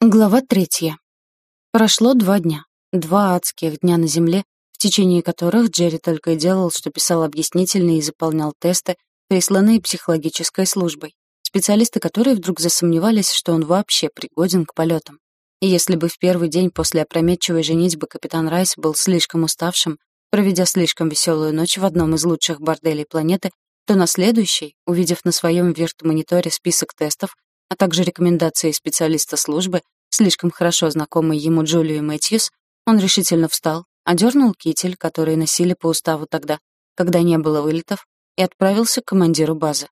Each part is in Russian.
Глава третья. Прошло два дня. Два адских дня на Земле, в течение которых Джерри только и делал, что писал объяснительные и заполнял тесты, присланные психологической службой, специалисты которые вдруг засомневались, что он вообще пригоден к полетам. И если бы в первый день после опрометчивой женитьбы капитан Райс был слишком уставшим, проведя слишком веселую ночь в одном из лучших борделей планеты, то на следующий, увидев на своем вирт-мониторе список тестов, а также рекомендации специалиста службы, слишком хорошо знакомой ему Джулию Мэтьюс, он решительно встал, одернул китель, который носили по уставу тогда, когда не было вылетов, и отправился к командиру базы.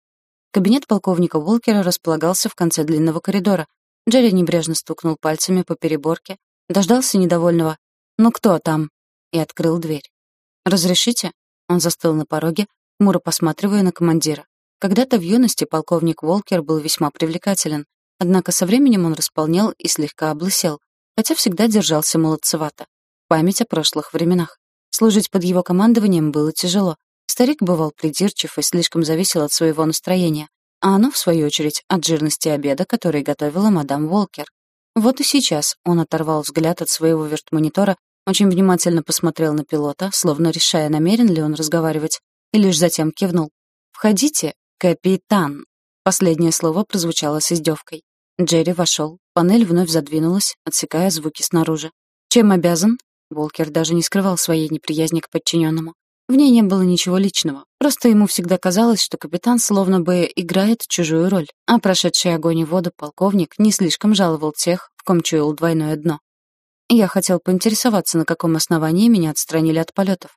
Кабинет полковника Уолкера располагался в конце длинного коридора. Джерри небрежно стукнул пальцами по переборке, дождался недовольного «Ну кто там?» и открыл дверь. «Разрешите?» Он застыл на пороге, хмуро посматривая на командира. Когда-то в юности полковник Волкер был весьма привлекателен, однако со временем он располнел и слегка облысел, хотя всегда держался молодцевато. Память о прошлых временах. Служить под его командованием было тяжело. Старик бывал придирчив и слишком зависел от своего настроения, а оно, в свою очередь, от жирности обеда, который готовила мадам Волкер. Вот и сейчас он оторвал взгляд от своего вертмонитора, очень внимательно посмотрел на пилота, словно решая, намерен ли он разговаривать, и лишь затем кивнул. «Входите, «Капитан!» Последнее слово прозвучало с издевкой. Джерри вошел. Панель вновь задвинулась, отсекая звуки снаружи. «Чем обязан?» Волкер даже не скрывал своей неприязни к подчиненному. В ней не было ничего личного. Просто ему всегда казалось, что капитан словно бы играет чужую роль, а прошедший огонь и воду полковник не слишком жаловал тех, в ком чуял двойное дно. Я хотел поинтересоваться, на каком основании меня отстранили от полетов.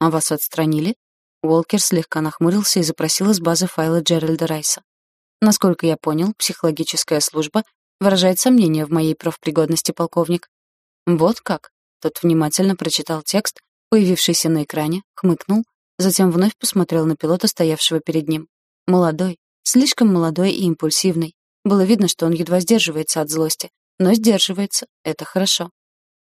А вас отстранили? Уолкер слегка нахмурился и запросил из базы файлы Джеральда Райса. Насколько я понял, психологическая служба выражает сомнения в моей профпригодности, полковник. Вот как? Тот внимательно прочитал текст, появившийся на экране, хмыкнул, затем вновь посмотрел на пилота, стоявшего перед ним. Молодой, слишком молодой и импульсивный. Было видно, что он едва сдерживается от злости, но сдерживается, это хорошо.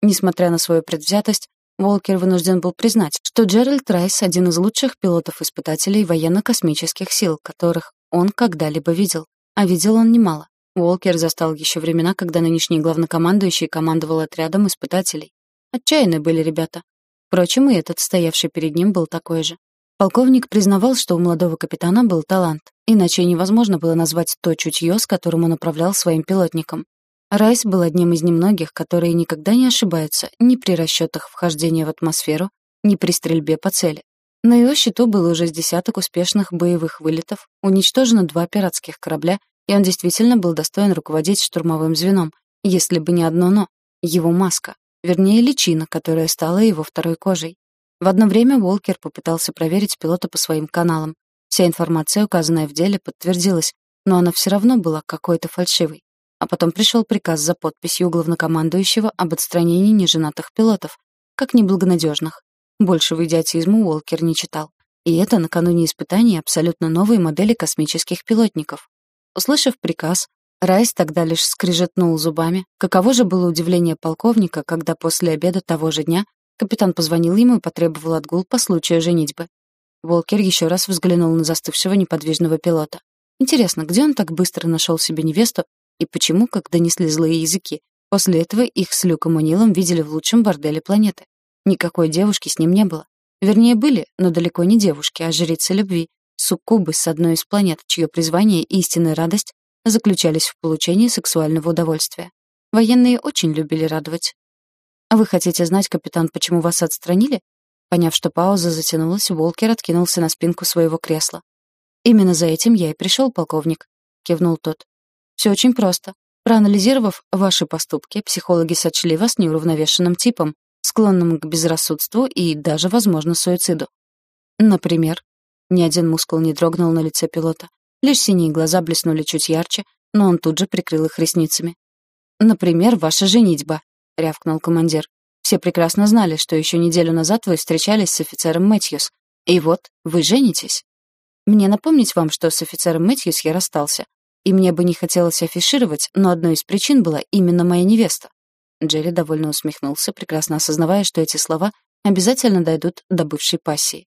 Несмотря на свою предвзятость, Волкер вынужден был признать, что Джеральд Райс — один из лучших пилотов-испытателей военно-космических сил, которых он когда-либо видел. А видел он немало. Волкер застал еще времена, когда нынешний главнокомандующий командовал отрядом испытателей. Отчаянные были ребята. Впрочем, и этот, стоявший перед ним, был такой же. Полковник признавал, что у молодого капитана был талант, иначе невозможно было назвать то чутье, с которым он управлял своим пилотником. Райс был одним из немногих, которые никогда не ошибаются ни при расчетах вхождения в атмосферу, ни при стрельбе по цели. На его счету было уже с десяток успешных боевых вылетов, уничтожено два пиратских корабля, и он действительно был достоин руководить штурмовым звеном, если бы не одно «но» — его маска, вернее, личина, которая стала его второй кожей. В одно время Уолкер попытался проверить пилота по своим каналам. Вся информация, указанная в деле, подтвердилась, но она все равно была какой-то фальшивой. А потом пришел приказ за подписью главнокомандующего об отстранении неженатых пилотов, как неблагонадежных. Большего идиотизма Уолкер не читал. И это накануне испытаний абсолютно новой модели космических пилотников. Услышав приказ, Райс тогда лишь скрижетнул зубами. Каково же было удивление полковника, когда после обеда того же дня капитан позвонил ему и потребовал отгул по случаю женитьбы. Волкер еще раз взглянул на застывшего неподвижного пилота. Интересно, где он так быстро нашел себе невесту и почему, как донесли злые языки, после этого их с Люком Унилом видели в лучшем борделе планеты? Никакой девушки с ним не было. Вернее, были, но далеко не девушки, а жрицы любви, суккубы с одной из планет, чье призвание и истинная радость заключались в получении сексуального удовольствия. Военные очень любили радовать. «А вы хотите знать, капитан, почему вас отстранили?» Поняв, что пауза затянулась, Волкер откинулся на спинку своего кресла. «Именно за этим я и пришел, полковник», — кивнул тот. Все очень просто. Проанализировав ваши поступки, психологи сочли вас неуравновешенным типом, склонным к безрассудству и даже, возможно, суициду. Например, ни один мускул не дрогнул на лице пилота. Лишь синие глаза блеснули чуть ярче, но он тут же прикрыл их ресницами. «Например, ваша женитьба», — рявкнул командир. «Все прекрасно знали, что еще неделю назад вы встречались с офицером Мэтьюс. И вот, вы женитесь. Мне напомнить вам, что с офицером Мэтьюс я расстался, и мне бы не хотелось афишировать, но одной из причин была именно моя невеста. Джерри довольно усмехнулся, прекрасно осознавая, что эти слова обязательно дойдут до бывшей пассии.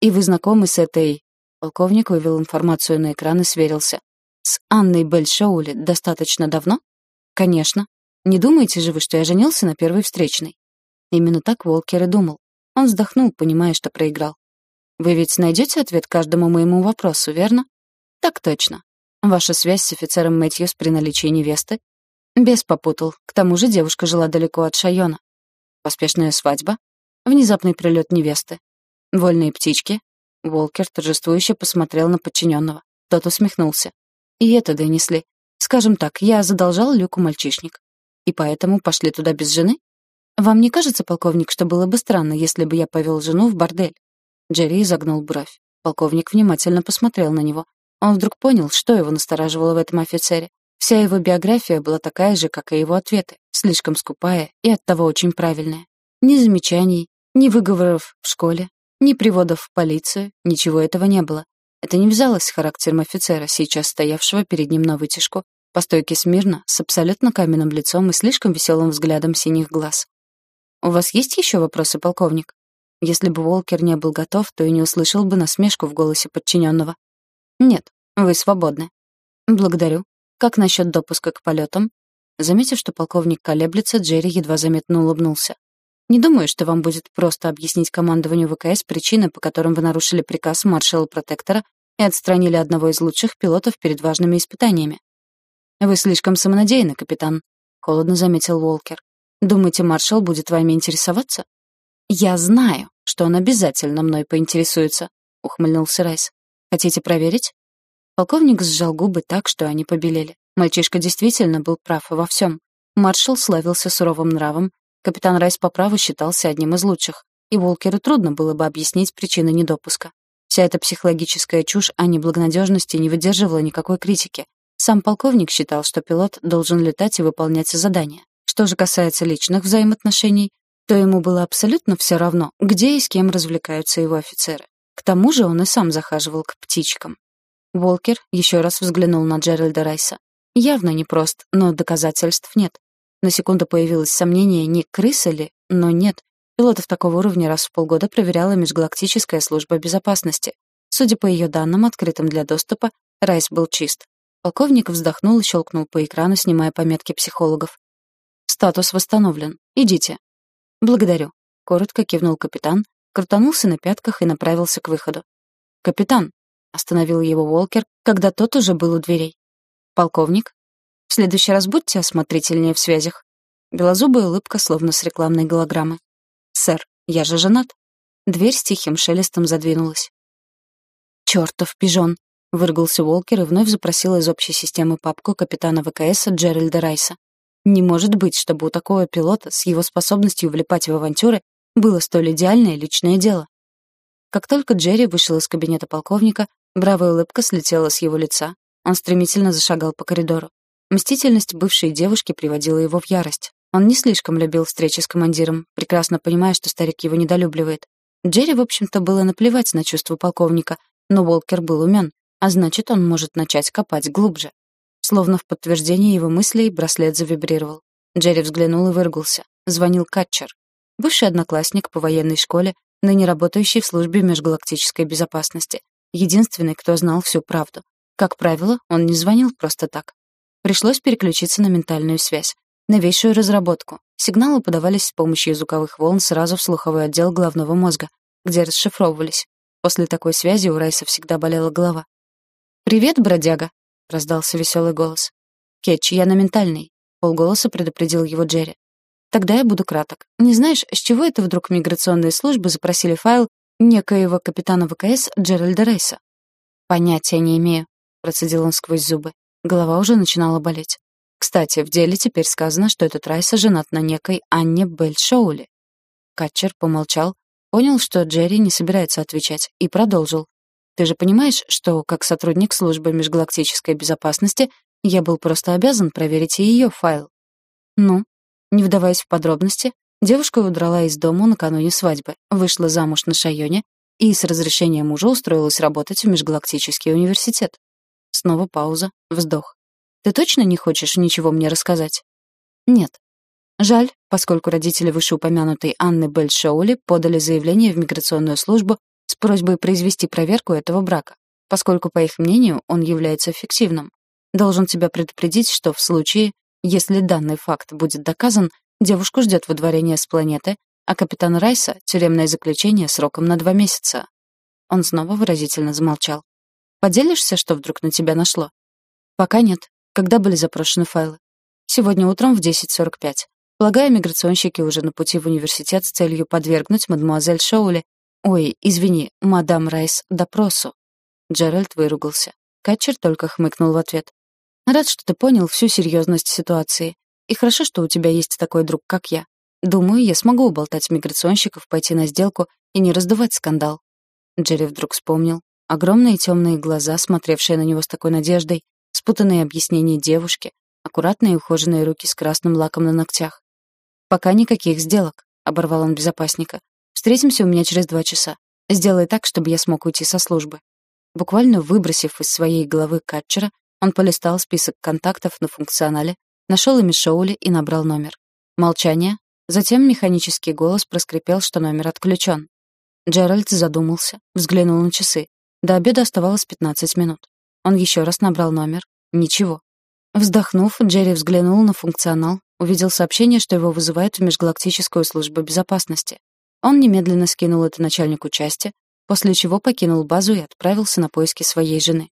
«И вы знакомы с этой...» Полковник вывел информацию на экран и сверился. «С Анной Бельшоули достаточно давно?» «Конечно», Не думаете же вы, что я женился на первой встречной?» Именно так Волкер и думал. Он вздохнул, понимая, что проиграл. «Вы ведь найдете ответ каждому моему вопросу, верно?» «Так точно. Ваша связь с офицером Мэтьюс при наличии невесты?» «Без попутал. К тому же девушка жила далеко от Шайона. Поспешная свадьба? Внезапный прилет невесты? Вольные птички?» Волкер торжествующе посмотрел на подчиненного. Тот усмехнулся. «И это донесли. Скажем так, я задолжал Люку мальчишник. И поэтому пошли туда без жены? Вам не кажется, полковник, что было бы странно, если бы я повел жену в бордель?» Джерри изогнул бровь. Полковник внимательно посмотрел на него. Он вдруг понял, что его настораживало в этом офицере. Вся его биография была такая же, как и его ответы, слишком скупая и оттого очень правильная. Ни замечаний, ни выговоров в школе, ни приводов в полицию, ничего этого не было. Это не взялось с характером офицера, сейчас стоявшего перед ним на вытяжку, по стойке смирно, с абсолютно каменным лицом и слишком веселым взглядом синих глаз. «У вас есть еще вопросы, полковник?» Если бы Волкер не был готов, то и не услышал бы насмешку в голосе подчиненного. «Нет, вы свободны». «Благодарю. Как насчет допуска к полетам?» Заметив, что полковник колеблется, Джерри едва заметно улыбнулся. «Не думаю, что вам будет просто объяснить командованию ВКС причины, по которым вы нарушили приказ маршала-протектора и отстранили одного из лучших пилотов перед важными испытаниями. «Вы слишком самонадеянны, капитан», — холодно заметил Уолкер. «Думаете, маршал будет вами интересоваться?» «Я знаю, что он обязательно мной поинтересуется», — ухмыльнулся Райс. «Хотите проверить?» Полковник сжал губы так, что они побелели. Мальчишка действительно был прав во всем. Маршал славился суровым нравом, капитан Райс по праву считался одним из лучших, и Волкеру трудно было бы объяснить причины недопуска. Вся эта психологическая чушь о неблагонадежности не выдерживала никакой критики. Сам полковник считал, что пилот должен летать и выполнять задания. Что же касается личных взаимоотношений, то ему было абсолютно все равно, где и с кем развлекаются его офицеры. Тому же он и сам захаживал к птичкам. Волкер еще раз взглянул на Джеральда Райса. Явно непрост, но доказательств нет. На секунду появилось сомнение, не крыса ли, но нет. Пилотов такого уровня раз в полгода проверяла Межгалактическая служба безопасности. Судя по ее данным, открытым для доступа, Райс был чист. Полковник вздохнул и щелкнул по экрану, снимая пометки психологов. «Статус восстановлен. Идите». «Благодарю», — коротко кивнул капитан, крутанулся на пятках и направился к выходу. «Капитан», — остановил его Уолкер, когда тот уже был у дверей. «Полковник, в следующий раз будьте осмотрительнее в связях». Белозубая улыбка, словно с рекламной голограммы. «Сэр, я же женат». Дверь с тихим шелестом задвинулась. «Чёртов пижон!» — выргался Уолкер и вновь запросил из общей системы папку капитана ВКС Джеральда Райса. Не может быть, чтобы у такого пилота с его способностью влипать в авантюры было столь идеальное личное дело. Как только Джерри вышел из кабинета полковника, бравая улыбка слетела с его лица. Он стремительно зашагал по коридору. Мстительность бывшей девушки приводила его в ярость. Он не слишком любил встречи с командиром, прекрасно понимая, что старик его недолюбливает. Джерри, в общем-то, было наплевать на чувства полковника, но Волкер был умен, а значит, он может начать копать глубже. Словно в подтверждение его мыслей браслет завибрировал. Джерри взглянул и выругался. Звонил Катчер. Бывший одноклассник по военной школе, ныне работающий в службе межгалактической безопасности. Единственный, кто знал всю правду. Как правило, он не звонил просто так. Пришлось переключиться на ментальную связь. Новейшую разработку. Сигналы подавались с помощью звуковых волн сразу в слуховой отдел головного мозга, где расшифровывались. После такой связи у Райса всегда болела голова. «Привет, бродяга!» — раздался веселый голос. «Кетч, я на ментальный», — полголоса предупредил его Джерри. «Тогда я буду краток. Не знаешь, с чего это вдруг миграционные службы запросили файл некоего капитана ВКС Джеральда Рейса?» «Понятия не имею», — процедил он сквозь зубы. Голова уже начинала болеть. Кстати, в деле теперь сказано, что этот Райса женат на некой Анне Бель Шоули. Катчер помолчал, понял, что Джерри не собирается отвечать, и продолжил. Ты же понимаешь, что, как сотрудник службы межгалактической безопасности, я был просто обязан проверить и ее файл. Ну, не вдаваясь в подробности, девушка удрала из дома накануне свадьбы, вышла замуж на Шайоне и с разрешения мужа устроилась работать в межгалактический университет. Снова пауза, вздох. Ты точно не хочешь ничего мне рассказать? Нет. Жаль, поскольку родители вышеупомянутой Анны Бель Шоули подали заявление в миграционную службу с просьбой произвести проверку этого брака, поскольку, по их мнению, он является фиктивным. Должен тебя предупредить, что в случае, Если данный факт будет доказан, девушку ждет выдворение с планеты, а капитан Райса — тюремное заключение сроком на два месяца. Он снова выразительно замолчал. «Поделишься, что вдруг на тебя нашло?» «Пока нет. Когда были запрошены файлы?» «Сегодня утром в 10.45. Полагаю, миграционщики уже на пути в университет с целью подвергнуть мадемуазель Шоули, ой, извини, мадам Райс, допросу». Джеральд выругался. Катчер только хмыкнул в ответ. «Рад, что ты понял всю серьезность ситуации. И хорошо, что у тебя есть такой друг, как я. Думаю, я смогу уболтать миграционщиков пойти на сделку и не раздувать скандал. Джерри вдруг вспомнил. Огромные темные глаза, смотревшие на него с такой надеждой, спутанные объяснения девушки, аккуратные ухоженные руки с красным лаком на ногтях. «Пока никаких сделок», — оборвал он безопасника. «Встретимся у меня через два часа. Сделай так, чтобы я смог уйти со службы». Буквально выбросив из своей головы Катчера, он полистал список контактов на функционале, нашел имя Шоули и набрал номер. Молчание. Затем механический голос проскрипел, что номер отключен. Джеральд задумался, взглянул на часы. До обеда оставалось 15 минут. Он еще раз набрал номер. Ничего. Вздохнув, Джерри взглянул на функционал, увидел сообщение, что его вызывают в Межгалактическую службу безопасности. Он немедленно скинул это начальнику части, после чего покинул базу и отправился на поиски своей жены.